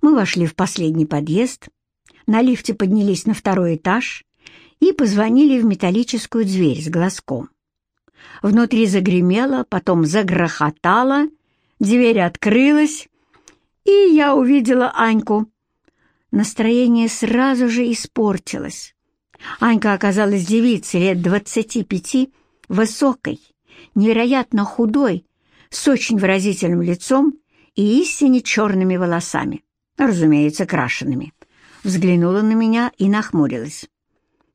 Мы вошли в последний подъезд, на лифте поднялись на второй этаж и позвонили в металлическую дверь с глазком. Внутри загремело, потом загрохотало, дверь открылась, и я увидела Аньку. Настроение сразу же испортилось. Анька оказалась девицей лет двадцати пяти, высокой, невероятно худой, с очень выразительным лицом и истинно черными волосами, разумеется, крашенными. Взглянула на меня и нахмурилась.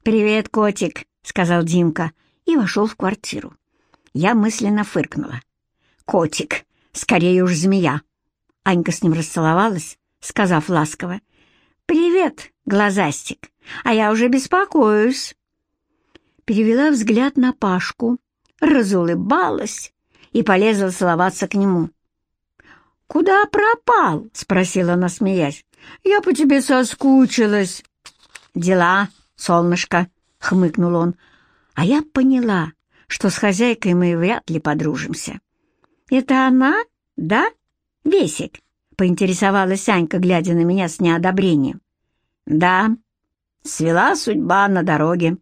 «Привет, котик», — сказал Димка и вошел в квартиру. Я мысленно фыркнула. «Котик, скорее уж змея». Анька с ним расцеловалась, сказав ласково. «Привет, глазастик, а я уже беспокоюсь». Перевела взгляд на Пашку, разулыбалась и полезла целоваться к нему. «Куда пропал?» — спросила она, смеясь. «Я по тебе соскучилась». «Дела, солнышко», — хмыкнул он. А я поняла, что с хозяйкой мы вряд ли подружимся. «Это она, да, Весик?» — поинтересовалась Анька, глядя на меня с неодобрением. «Да, свела судьба на дороге.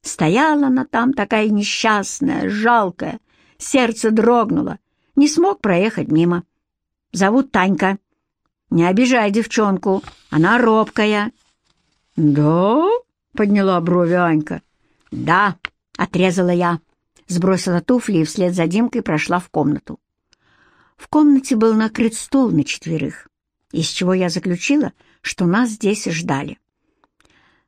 Стояла она там такая несчастная, жалкая, сердце дрогнуло, не смог проехать мимо. Зовут Танька. Не обижай девчонку, она робкая». «Да?» — подняла брови Анька. «Да», — отрезала я, сбросила туфли и вслед за Димкой прошла в комнату. В комнате был накрыт стол на четверых, из чего я заключила, что нас здесь ждали.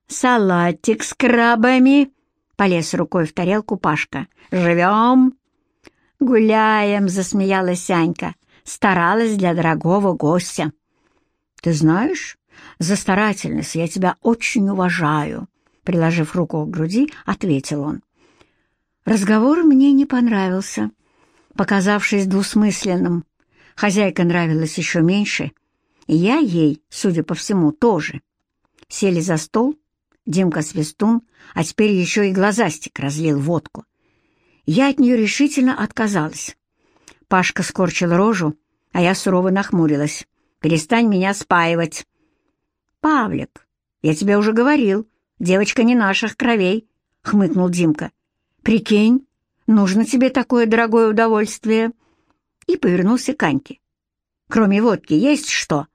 «Салатик с крабами!» — полез рукой в тарелку Пашка. «Живем!» «Гуляем!» — засмеялась Анька. Старалась для дорогого гостя. «Ты знаешь, за старательность я тебя очень уважаю», — приложив руку к груди, ответил он. Разговор мне не понравился показавшись двусмысленным. Хозяйка нравилась еще меньше, и я ей, судя по всему, тоже. Сели за стол, Димка свистун, а теперь еще и глазастик разлил водку. Я от нее решительно отказалась. Пашка скорчил рожу, а я сурово нахмурилась. «Перестань меня спаивать!» «Павлик, я тебе уже говорил, девочка не наших кровей», — хмыкнул Димка. «Прикинь, Нужно тебе такое дорогое удовольствие?» И повернулся к Аньке. «Кроме водки есть что?»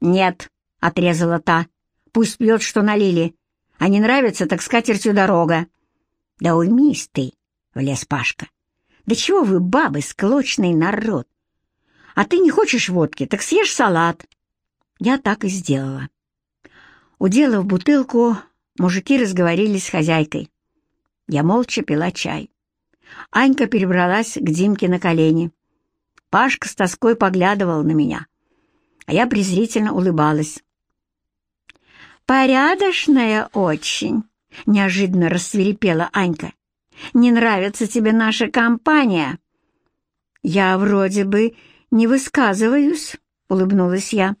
«Нет», — отрезала та. «Пусть пьет, что налили. А не нравится, так скатертью дорога». «Да уймись ты», — влез Пашка. «Да чего вы, бабы, склочный народ? А ты не хочешь водки, так съешь салат». Я так и сделала. Уделав бутылку, мужики разговорились с хозяйкой. Я молча пила чай. Анька перебралась к Димке на колени. Пашка с тоской поглядывал на меня, а я презрительно улыбалась. «Порядочная очень!» — неожиданно рассверепела Анька. «Не нравится тебе наша компания?» «Я вроде бы не высказываюсь», — улыбнулась я.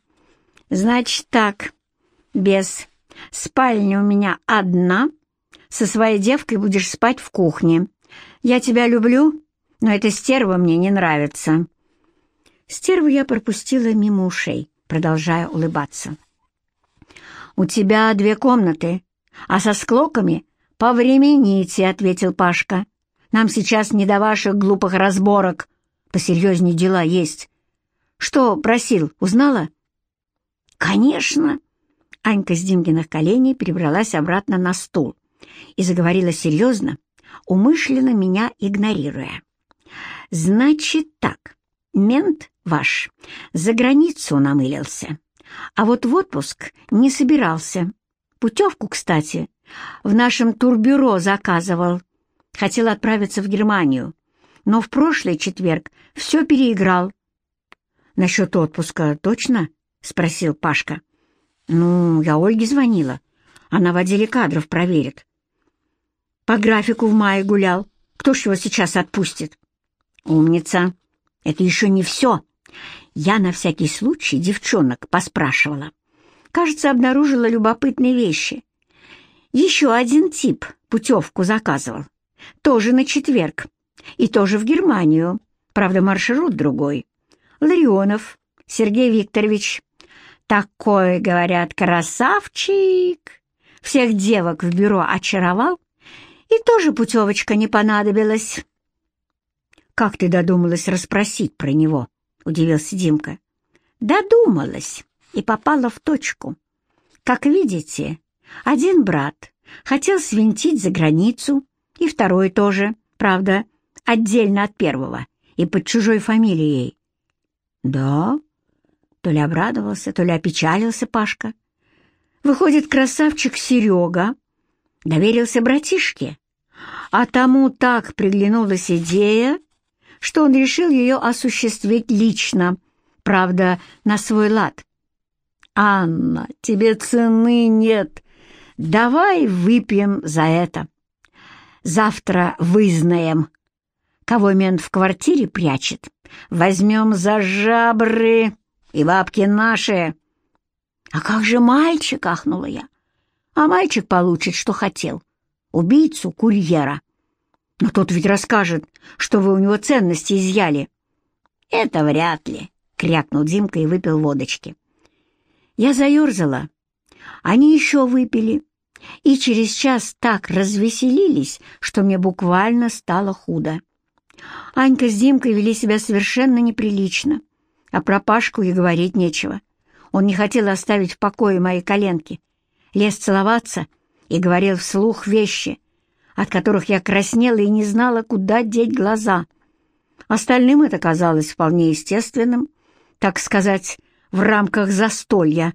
«Значит так, без спальни у меня одна, со своей девкой будешь спать в кухне. «Я тебя люблю, но эта стерва мне не нравится». Стерву я пропустила мимо ушей, продолжая улыбаться. «У тебя две комнаты, а со склоками повремените», — ответил Пашка. «Нам сейчас не до ваших глупых разборок. Посерьезнее дела есть. Что просил, узнала?» «Конечно!» Анька с Димкиных коленей перебралась обратно на стул и заговорила серьезно, умышленно меня игнорируя. «Значит так, мент ваш за границу намылился, а вот в отпуск не собирался. Путевку, кстати, в нашем турбюро заказывал. Хотел отправиться в Германию, но в прошлый четверг все переиграл». «Насчет отпуска точно?» — спросил Пашка. «Ну, я Ольге звонила. Она в отделе кадров проверит. По графику в мае гулял. Кто ж его сейчас отпустит? Умница. Это еще не все. Я на всякий случай девчонок поспрашивала. Кажется, обнаружила любопытные вещи. Еще один тип путевку заказывал. Тоже на четверг. И тоже в Германию. Правда, маршрут другой. Ларионов Сергей Викторович. Такой, говорят, красавчик. Всех девок в бюро очаровал, и тоже путевочка не понадобилась. «Как ты додумалась расспросить про него?» — удивился Димка. «Додумалась и попала в точку. Как видите, один брат хотел свинтить за границу, и второй тоже, правда, отдельно от первого и под чужой фамилией. «Да?» То ли обрадовался, то ли опечалился Пашка. Выходит, красавчик Серега доверился братишке, а тому так приглянулась идея, что он решил ее осуществить лично, правда, на свой лад. «Анна, тебе цены нет. Давай выпьем за это. Завтра вызнаем, кого мент в квартире прячет. Возьмем за жабры, и бабки наши». «А как же мальчик?» — ахнула я. «А мальчик получит, что хотел. Убийцу курьера. Но тот ведь расскажет, что вы у него ценности изъяли». «Это вряд ли», — крякнул Димка и выпил водочки. Я заерзала. Они еще выпили, и через час так развеселились, что мне буквально стало худо. Анька с Димкой вели себя совершенно неприлично, а про Пашку и говорить нечего. Он не хотел оставить в покое мои коленки, лез целоваться и говорил вслух вещи, от которых я краснела и не знала, куда деть глаза. Остальным это казалось вполне естественным, так сказать, в рамках застолья,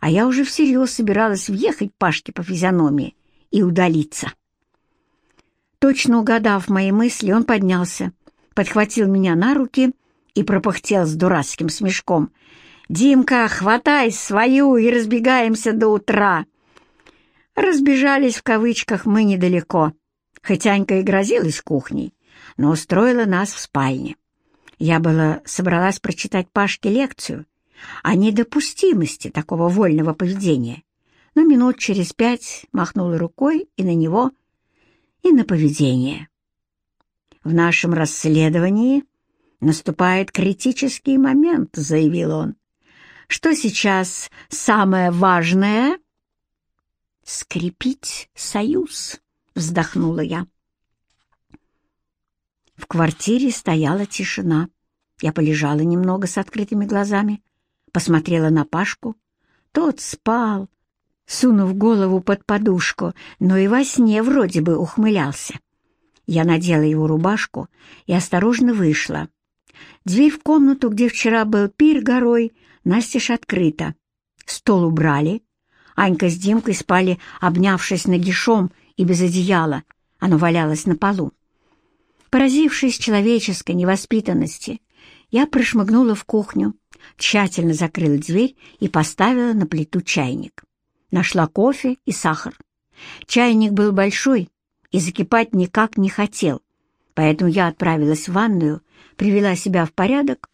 а я уже всерьез собиралась въехать Пашке по физиономии и удалиться. Точно угадав мои мысли, он поднялся, подхватил меня на руки и пропыхтел с дурацким смешком. «Димка, хватай свою и разбегаемся до утра!» Разбежались в кавычках мы недалеко, хоть Анька и грозилась кухней, но устроила нас в спальне. Я была собралась прочитать Пашке лекцию, о недопустимости такого вольного поведения, но минут через пять махнула рукой и на него, и на поведение. «В нашем расследовании наступает критический момент», — заявил он. «Что сейчас самое важное?» «Скрепить союз», — вздохнула я. В квартире стояла тишина. Я полежала немного с открытыми глазами, посмотрела на Пашку. Тот спал, сунув голову под подушку, но и во сне вроде бы ухмылялся. Я надела его рубашку и осторожно вышла. Дверь в комнату, где вчера был пир горой, настежь открыта. Стол убрали. Анька с Димкой спали, обнявшись нагишом и без одеяла. Оно валялось на полу. Поразившись человеческой невоспитанности, я прошмыгнула в кухню, тщательно закрыла дверь и поставила на плиту чайник. Нашла кофе и сахар. Чайник был большой и закипать никак не хотел, поэтому я отправилась в ванную, привела себя в порядок,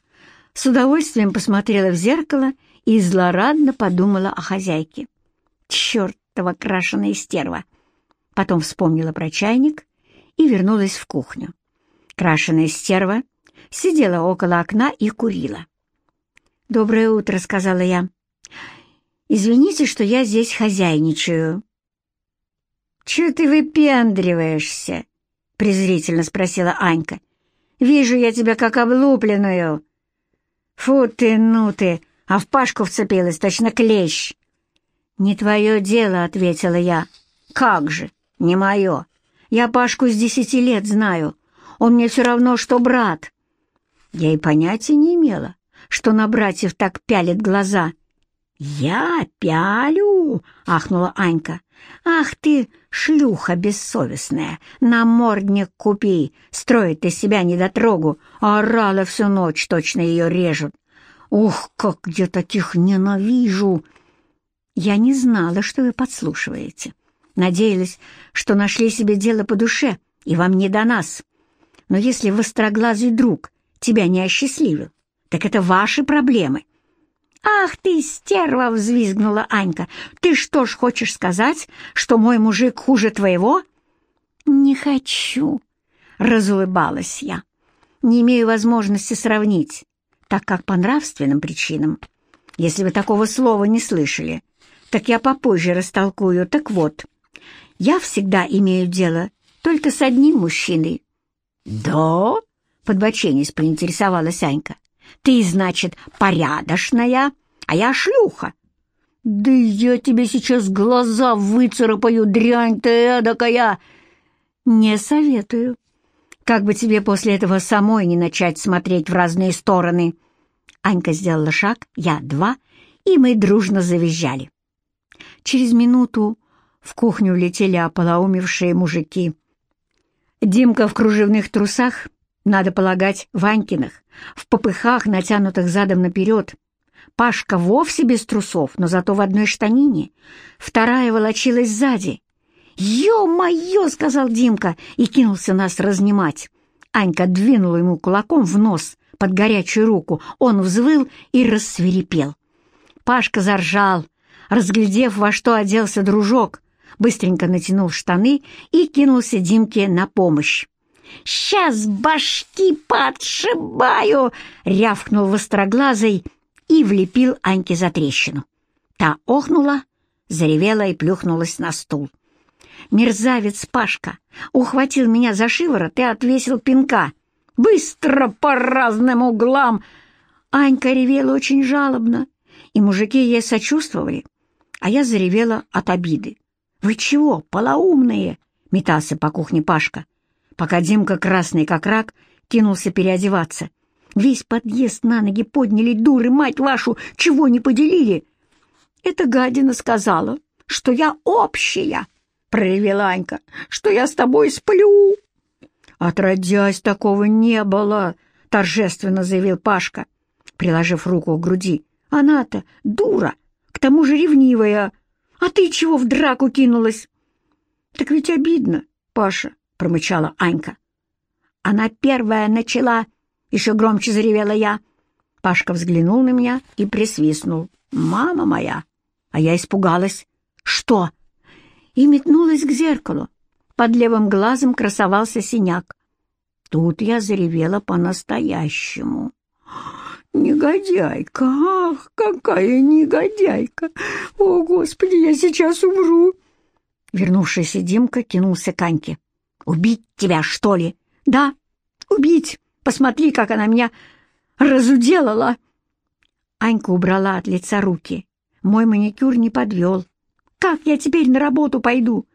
с удовольствием посмотрела в зеркало и злорадно подумала о хозяйке. Чертова крашеная стерва! Потом вспомнила про чайник и вернулась в кухню. Крашеная стерва сидела около окна и курила. «Доброе утро», — сказала я. «Извините, что я здесь хозяйничаю». «Чего ты выпендриваешься?» — презрительно спросила Анька. «Вижу я тебя как облупленную». «Фу ты, ну ты, а в Пашку вцепилась, точно клещ». «Не твое дело», — ответила я. «Как же, не мое. Я Пашку с десяти лет знаю. Он мне все равно, что брат». Я и понятия не имела, что на братьев так пялят глаза. «Я пялю?» — ахнула Анька. «Ах ты, шлюха бессовестная! Намордник купи! Строит из себя недотрогу, орала всю ночь, точно ее режут! Ух, как я таких ненавижу!» «Я не знала, что вы подслушиваете. Надеялись, что нашли себе дело по душе, и вам не до нас. Но если востроглазый друг тебя не осчастливил, так это ваши проблемы». «Ах ты, стерва!» — взвизгнула Анька. «Ты что ж хочешь сказать, что мой мужик хуже твоего?» «Не хочу», — разулыбалась я. «Не имею возможности сравнить, так как по нравственным причинам если вы такого слова не слышали, так я попозже растолкую. Так вот, я всегда имею дело только с одним мужчиной». «Да?» — подбоченись поинтересовалась Анька. «Ты, значит, порядочная, а я шлюха». «Да я тебе сейчас глаза выцарапаю, дрянь ты эдакая!» «Не советую. Как бы тебе после этого самой не начать смотреть в разные стороны?» Анька сделала шаг, я два, и мы дружно завизжали. Через минуту в кухню влетели ополоумевшие мужики. Димка в кружевных трусах, надо полагать, Ванькиных, в попыхах, натянутых задом наперед. Пашка вовсе без трусов, но зато в одной штанине. Вторая волочилась сзади. «Ё-моё!» — сказал Димка и кинулся нас разнимать. Анька двинула ему кулаком в нос под горячую руку. Он взвыл и рассверепел. Пашка заржал, разглядев, во что оделся дружок, быстренько натянул штаны и кинулся Димке на помощь. «Сейчас башки подшибаю!» — рявкнул востроглазый и влепил Аньке за трещину. Та охнула, заревела и плюхнулась на стул. Мерзавец Пашка ухватил меня за шиворот и отвесил пинка. «Быстро по разным углам!» Анька ревела очень жалобно, и мужики ей сочувствовали, а я заревела от обиды. «Вы чего, полоумные?» — метался по кухне Пашка, пока Димка, красный как рак, кинулся переодеваться. «Весь подъезд на ноги подняли, дуры, мать вашу, чего не поделили?» «Это гадина сказала, что я общая!» — проревела Анька, «что я с тобой сплю!» «Отродясь, такого не было!» — торжественно заявил Пашка, приложив руку к груди. «Она-то дура, к тому же ревнивая!» «А ты чего в драку кинулась?» «Так ведь обидно, Паша», — промычала Анька. «Она первая начала», — еще громче заревела я. Пашка взглянул на меня и присвистнул. «Мама моя!» А я испугалась. «Что?» И метнулась к зеркалу. Под левым глазом красовался синяк. Тут я заревела по-настоящему. «Негодяйка! Ах, какая негодяйка! О, Господи, я сейчас умру!» Вернувшийся Димка кинулся к Аньке. «Убить тебя, что ли?» «Да, убить! Посмотри, как она меня разуделала!» Анька убрала от лица руки. Мой маникюр не подвел. «Как я теперь на работу пойду?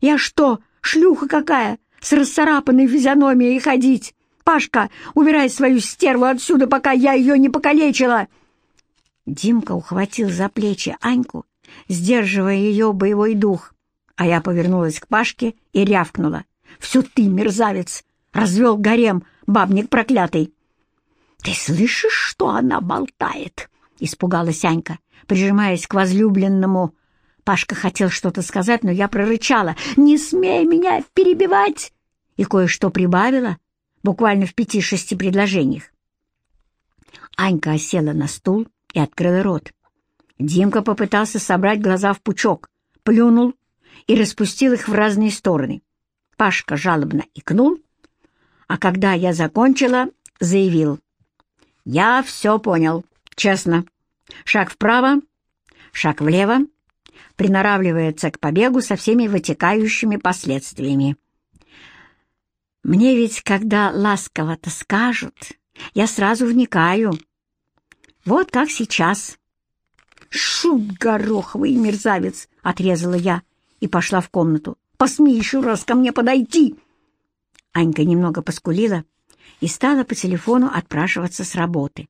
Я что, шлюха какая, с расцарапанной физиономией ходить?» Пашка, убирай свою стерву отсюда, пока я ее не покалечила!» Димка ухватил за плечи Аньку, сдерживая ее боевой дух, а я повернулась к Пашке и рявкнула. «Все ты, мерзавец! Развел гарем, бабник проклятый!» «Ты слышишь, что она болтает?» — испугалась Анька, прижимаясь к возлюбленному. Пашка хотел что-то сказать, но я прорычала. «Не смей меня перебивать!» И кое-что прибавила, буквально в пяти-шести предложениях. Анька осела на стул и открыла рот. Димка попытался собрать глаза в пучок, плюнул и распустил их в разные стороны. Пашка жалобно икнул, а когда я закончила, заявил. «Я все понял, честно. Шаг вправо, шаг влево, приноравливается к побегу со всеми вытекающими последствиями. Мне ведь, когда ласково-то скажут, я сразу вникаю. Вот как сейчас. «Шут гороховый мерзавец!» — отрезала я и пошла в комнату. «Посмей еще раз ко мне подойти!» Анька немного поскулила и стала по телефону отпрашиваться с работы.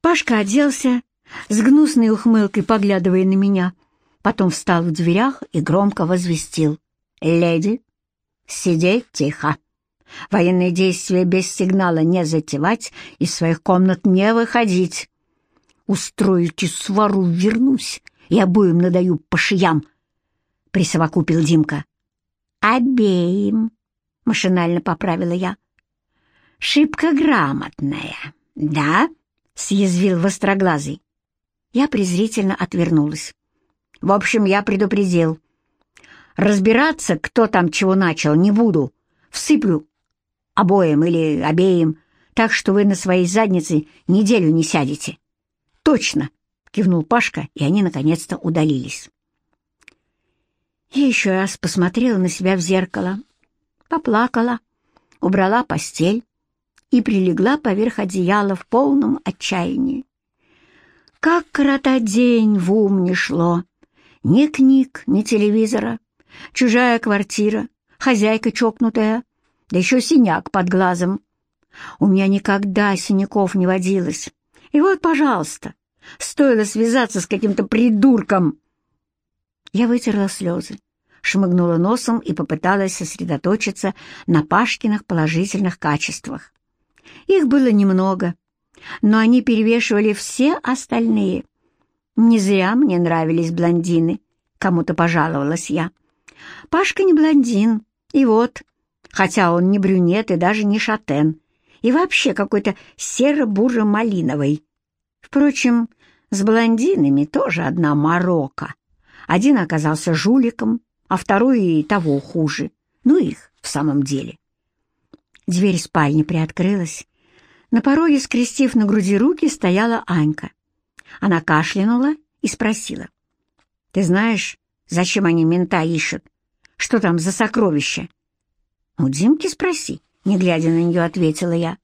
Пашка оделся, с гнусной ухмылкой поглядывая на меня, потом встал в дверях и громко возвестил. «Леди, сидеть тихо!» Военные действия без сигнала не затевать, из своих комнат не выходить. Устроите свару, вернусь и обоим надаю по шиям, — присовокупил Димка. Обеим, — машинально поправила я. Шибко грамотная, да? — съязвил востроглазый. Я презрительно отвернулась. В общем, я предупредил. Разбираться, кто там чего начал, не буду. Всыплю обоим или обеим, так что вы на своей заднице неделю не сядете. Точно, кивнул Пашка, и они наконец-то удалились. Я еще раз посмотрела на себя в зеркало, поплакала, убрала постель и прилегла поверх одеяла в полном отчаянии. Как коротать день в ум не шло. Ни книг, ни телевизора, чужая квартира, хозяйка чокнутая, да еще синяк под глазом. У меня никогда синяков не водилось. И вот, пожалуйста, стоило связаться с каким-то придурком. Я вытерла слезы, шмыгнула носом и попыталась сосредоточиться на Пашкиных положительных качествах. Их было немного, но они перевешивали все остальные. Не зря мне нравились блондины, кому-то пожаловалась я. Пашка не блондин, и вот, хотя он не брюнет и даже не шатен, и вообще какой-то серо-буро-малиновый. Впрочем, с блондинами тоже одна морока. Один оказался жуликом, а второй и того хуже. Ну их в самом деле. Дверь спальни приоткрылась. На пороге, скрестив на груди руки, стояла Анька. Она кашлянула и спросила. «Ты знаешь, зачем они мента ищут? Что там за сокровища?» «У Димки спроси», — не глядя на нее, ответила я.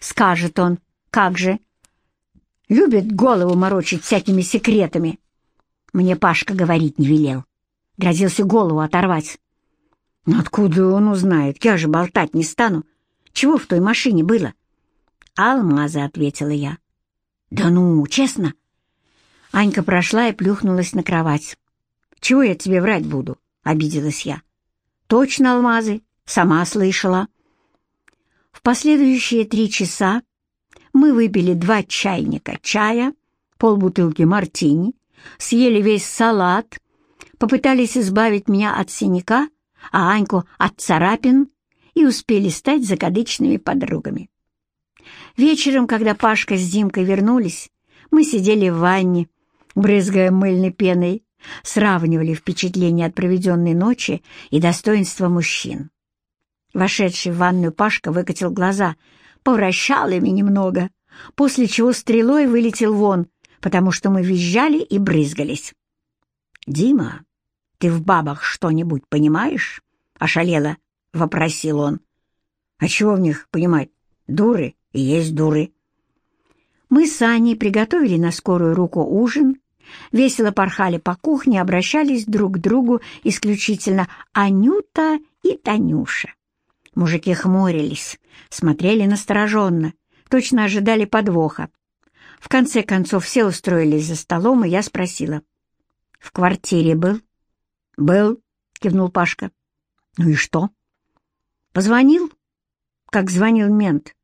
«Скажет он, как же?» «Любит голову морочить всякими секретами». Мне Пашка говорить не велел. Грозился голову оторвать. «Но откуда он узнает? Я же болтать не стану. Чего в той машине было?» «Алмазы», — ответила я. «Да ну, честно?» Анька прошла и плюхнулась на кровать. «Чего я тебе врать буду?» — обиделась я. «Точно алмазы, сама слышала». В последующие три часа мы выпили два чайника чая, полбутылки мартини, съели весь салат, попытались избавить меня от синяка, а Аньку от царапин и успели стать закадычными подругами. Вечером, когда Пашка с Димкой вернулись, мы сидели в ванне, брызгая мыльной пеной, сравнивали впечатления от проведенной ночи и достоинства мужчин. Вошедший в ванную Пашка выкатил глаза, повращал ими немного, после чего стрелой вылетел вон, потому что мы визжали и брызгались. «Дима, ты в бабах что-нибудь понимаешь?» — ошалело, — вопросил он. «А чего в них понимать? Дуры и есть дуры». Мы с Аней приготовили на скорую руку ужин, весело порхали по кухне, обращались друг к другу исключительно Анюта и Танюша. Мужики хмурились, смотрели настороженно, точно ожидали подвоха. В конце концов все устроились за столом, и я спросила. «В квартире был?» «Был», — кивнул Пашка. «Ну и что?» «Позвонил?» «Как звонил мент.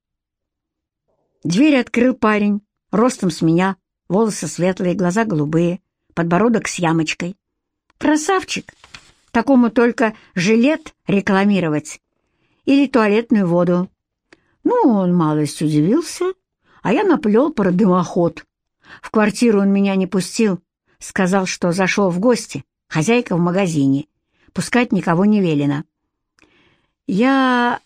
Дверь открыл парень, ростом с меня, волосы светлые, глаза голубые, подбородок с ямочкой. Красавчик! Такому только жилет рекламировать или туалетную воду. Ну, он малость удивился, а я наплел про дымоход. В квартиру он меня не пустил, сказал, что зашел в гости, хозяйка в магазине, пускать никого не велено. Я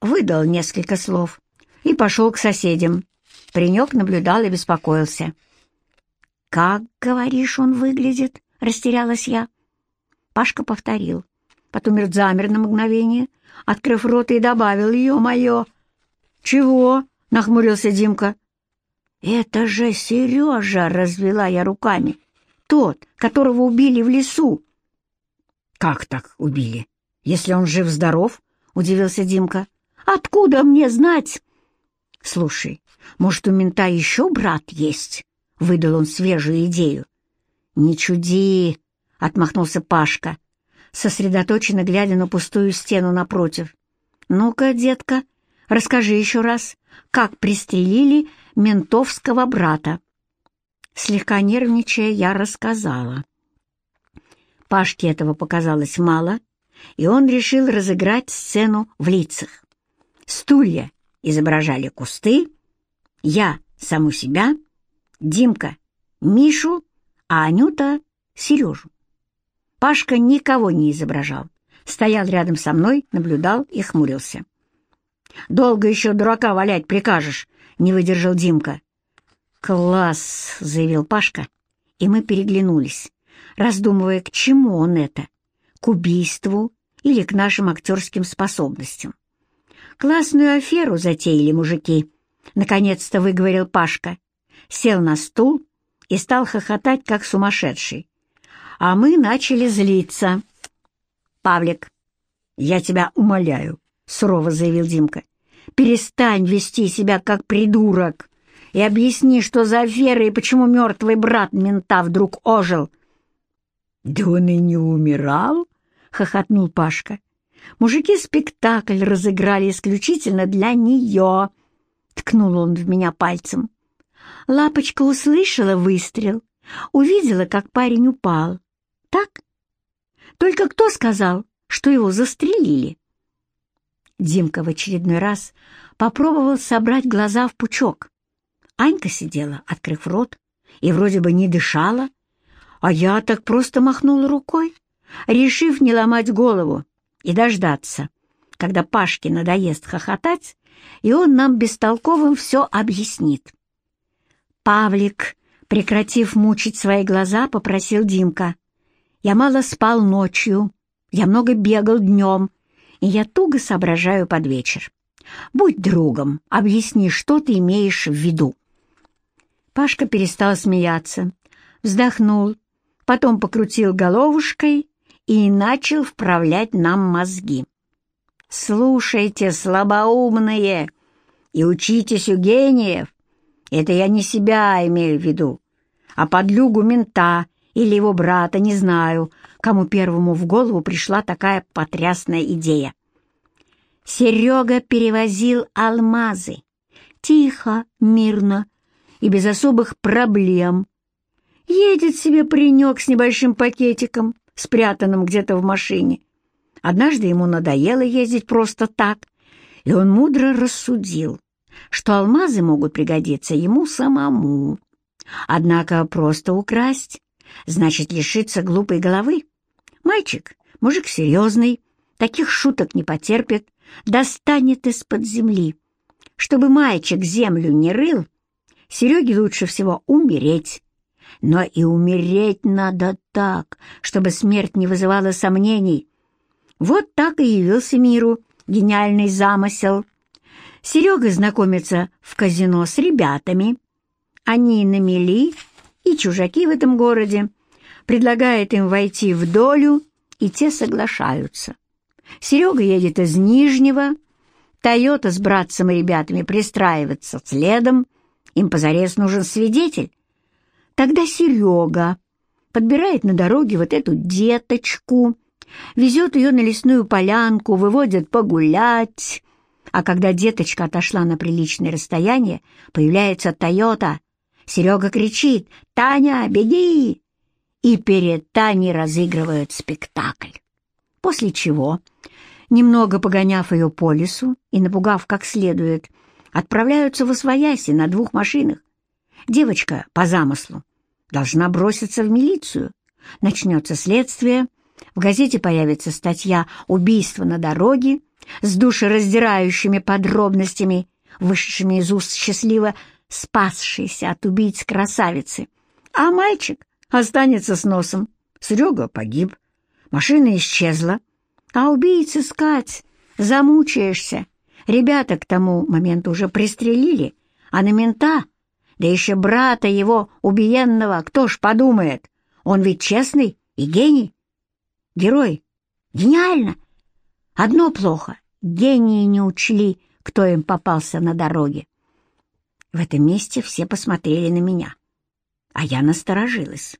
выдал несколько слов, и пошел к соседям. Паренек наблюдал и беспокоился. «Как, говоришь, он выглядит?» — растерялась я. Пашка повторил. Потом замер на мгновение, открыв рот и добавил «Ё-моё!» «Чего?» — нахмурился Димка. «Это же Сережа!» — развела я руками. «Тот, которого убили в лесу!» «Как так убили? Если он жив-здоров?» — удивился Димка. «Откуда мне знать?» «Слушай, может, у мента еще брат есть?» — выдал он свежую идею. «Не чуди!» — отмахнулся Пашка, сосредоточенно глядя на пустую стену напротив. «Ну-ка, детка, расскажи еще раз, как пристрелили ментовского брата». Слегка нервничая, я рассказала. Пашке этого показалось мало, и он решил разыграть сцену в лицах. Стулья изображали кусты, я — саму себя, Димка — Мишу, а Анюта — Сережу. Пашка никого не изображал, стоял рядом со мной, наблюдал и хмурился. «Долго еще дурака валять прикажешь?» — не выдержал Димка. «Класс!» — заявил Пашка, и мы переглянулись, раздумывая, к чему он это — к убийству или к нашим актерским способностям. «Классную аферу затеяли мужики», — наконец-то выговорил Пашка. Сел на стул и стал хохотать, как сумасшедший. А мы начали злиться. «Павлик, я тебя умоляю», — сурово заявил Димка, — «перестань вести себя как придурок и объясни, что за афера и почему мертвый брат мента вдруг ожил». «Да он и не умирал», — хохотнул Пашка. Мужики спектакль разыграли исключительно для нее. Ткнул он в меня пальцем. Лапочка услышала выстрел, увидела, как парень упал. Так? Только кто сказал, что его застрелили? Димка в очередной раз попробовал собрать глаза в пучок. Анька сидела, открыв рот, и вроде бы не дышала, а я так просто махнула рукой, решив не ломать голову и дождаться, когда Пашке надоест хохотать, и он нам бестолковым все объяснит. Павлик, прекратив мучить свои глаза, попросил Димка. «Я мало спал ночью, я много бегал днем, я туго соображаю под вечер. Будь другом, объясни, что ты имеешь в виду». Пашка перестал смеяться, вздохнул, потом покрутил головушкой и начал вправлять нам мозги. «Слушайте, слабоумные, и учитесь у гениев. Это я не себя имею в виду, а подлюгу мента или его брата, не знаю, кому первому в голову пришла такая потрясная идея. Серега перевозил алмазы. Тихо, мирно и без особых проблем. Едет себе паренек с небольшим пакетиком, спрятанным где-то в машине. Однажды ему надоело ездить просто так, и он мудро рассудил, что алмазы могут пригодиться ему самому. Однако просто украсть значит лишиться глупой головы. Мальчик, мужик серьезный, таких шуток не потерпит, достанет из-под земли. Чтобы мальчик землю не рыл, Сереге лучше всего умереть. Но и умереть надо так, чтобы смерть не вызывала сомнений. Вот так и явился миру гениальный замысел. Серега знакомится в казино с ребятами. Они на мели и чужаки в этом городе. Предлагает им войти в долю, и те соглашаются. Серега едет из Нижнего, Тойота с братцем и ребятами пристраивается следом, им позарез нужен свидетель. Тогда Серега подбирает на дороге вот эту деточку, везет ее на лесную полянку, выводит погулять. А когда деточка отошла на приличное расстояние, появляется Тойота. Серега кричит «Таня, беги!» И перед Таней разыгрывают спектакль. После чего, немного погоняв ее по лесу и напугав как следует, отправляются в Освояси на двух машинах. Девочка, по замыслу, должна броситься в милицию. Начнется следствие, в газете появится статья «Убийство на дороге» с душераздирающими подробностями, вышедшими из уст счастливо спасшейся от убийц красавицы. А мальчик останется с носом. Серега погиб, машина исчезла. А убийц искать замучаешься. Ребята к тому моменту уже пристрелили, а на мента, да еще брата его убиенного, кто ж подумает? Он ведь честный и гений. Герой. Гениально. Одно плохо. Гении не учли, кто им попался на дороге. В этом месте все посмотрели на меня, а я насторожилась.